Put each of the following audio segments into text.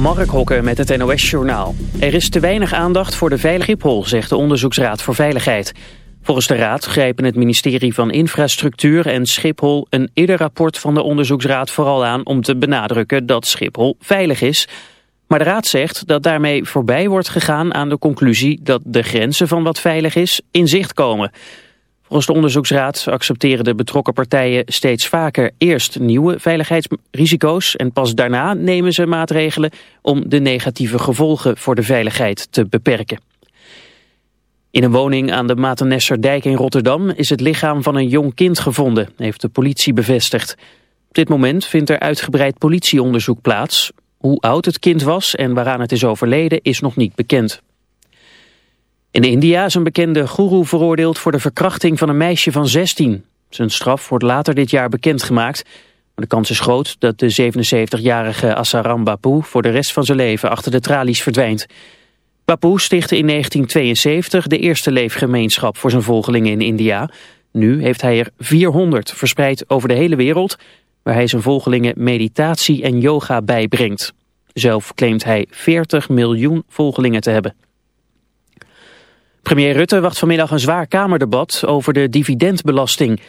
Mark Hokker met het NOS-journaal. Er is te weinig aandacht voor de veilige Schiphol, zegt de Onderzoeksraad voor Veiligheid. Volgens de raad grijpen het ministerie van Infrastructuur en Schiphol... een eerder rapport van de Onderzoeksraad vooral aan om te benadrukken dat Schiphol veilig is. Maar de raad zegt dat daarmee voorbij wordt gegaan aan de conclusie... dat de grenzen van wat veilig is in zicht komen... Volgens de onderzoeksraad accepteren de betrokken partijen steeds vaker eerst nieuwe veiligheidsrisico's en pas daarna nemen ze maatregelen om de negatieve gevolgen voor de veiligheid te beperken. In een woning aan de Matennesserdijk in Rotterdam is het lichaam van een jong kind gevonden, heeft de politie bevestigd. Op dit moment vindt er uitgebreid politieonderzoek plaats. Hoe oud het kind was en waaraan het is overleden is nog niet bekend. In India is een bekende guru veroordeeld voor de verkrachting van een meisje van 16. Zijn straf wordt later dit jaar bekendgemaakt. Maar de kans is groot dat de 77-jarige Asaram Bapu voor de rest van zijn leven achter de tralies verdwijnt. Bapu stichtte in 1972 de eerste leefgemeenschap voor zijn volgelingen in India. Nu heeft hij er 400 verspreid over de hele wereld, waar hij zijn volgelingen meditatie en yoga bijbrengt. Zelf claimt hij 40 miljoen volgelingen te hebben. Premier Rutte wacht vanmiddag een zwaar Kamerdebat over de dividendbelasting.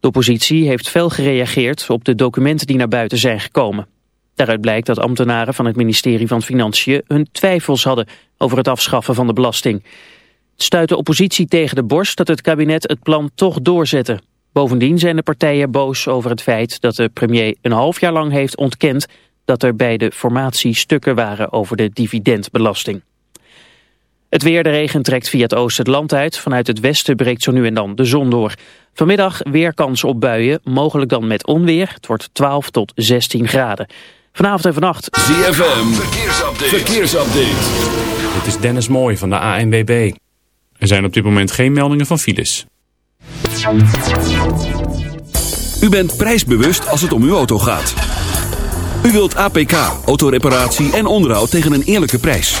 De oppositie heeft fel gereageerd op de documenten die naar buiten zijn gekomen. Daaruit blijkt dat ambtenaren van het ministerie van Financiën hun twijfels hadden over het afschaffen van de belasting. Het stuit de oppositie tegen de borst dat het kabinet het plan toch doorzette. Bovendien zijn de partijen boos over het feit dat de premier een half jaar lang heeft ontkend dat er bij de formatie stukken waren over de dividendbelasting. Het weer, de regen trekt via het oosten het land uit. Vanuit het westen breekt zo nu en dan de zon door. Vanmiddag weer kans op buien, mogelijk dan met onweer. Het wordt 12 tot 16 graden. Vanavond en vannacht... ZFM, verkeersupdate. verkeersupdate. Dit is Dennis Mooij van de ANWB. Er zijn op dit moment geen meldingen van files. U bent prijsbewust als het om uw auto gaat. U wilt APK, autoreparatie en onderhoud tegen een eerlijke prijs.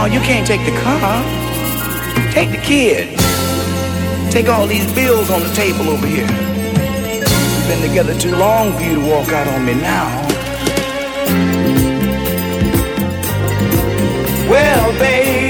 No, you can't take the car. Take the kid. Take all these bills on the table over here. We've been together too long for you to walk out on me now. Well, baby,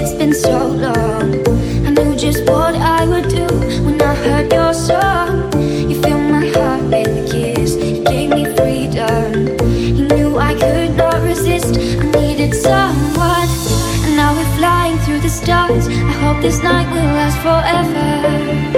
It's been so long. I knew just what I would do when I heard your song. You filled my heart with a kiss. You gave me freedom. You knew I could not resist. I needed someone. And now we're flying through the stars. I hope this night will last forever.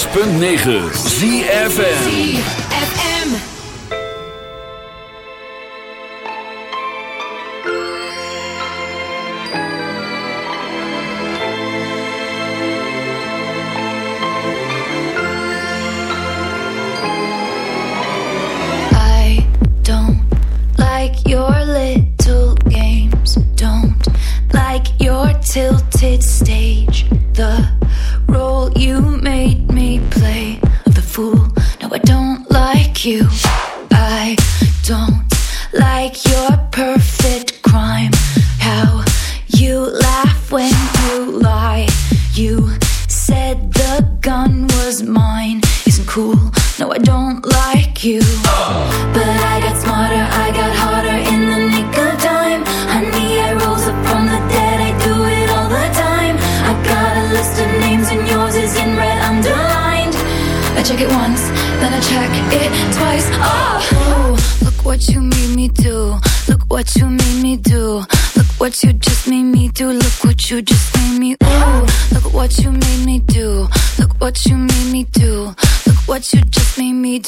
106.9 ZFN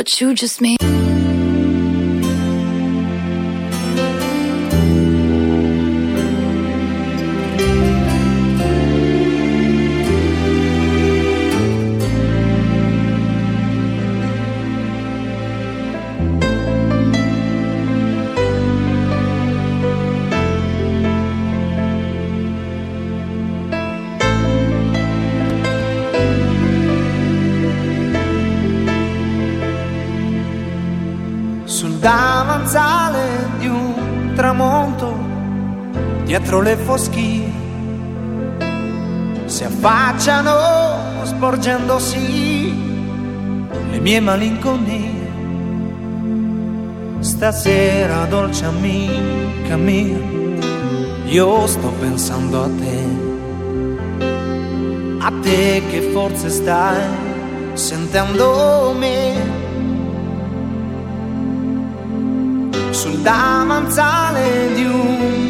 What you just made. Dietro le foschie, si affacciano sporgendosi le mie malinconie. Stasera, dolce amica mia, io sto pensando a te, a te che forse stai sentendo me. sul davanzale di un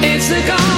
It's the gone.